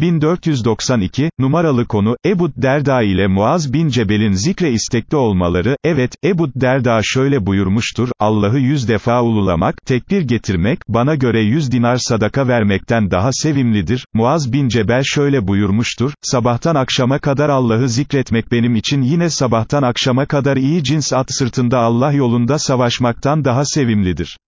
1492, numaralı konu, Ebu Derda ile Muaz bin Cebel'in zikre istekli olmaları, evet, Ebu Derda şöyle buyurmuştur, Allah'ı yüz defa ululamak, tekbir getirmek, bana göre yüz dinar sadaka vermekten daha sevimlidir, Muaz bin Cebel şöyle buyurmuştur, sabahtan akşama kadar Allah'ı zikretmek benim için yine sabahtan akşama kadar iyi cins at sırtında Allah yolunda savaşmaktan daha sevimlidir.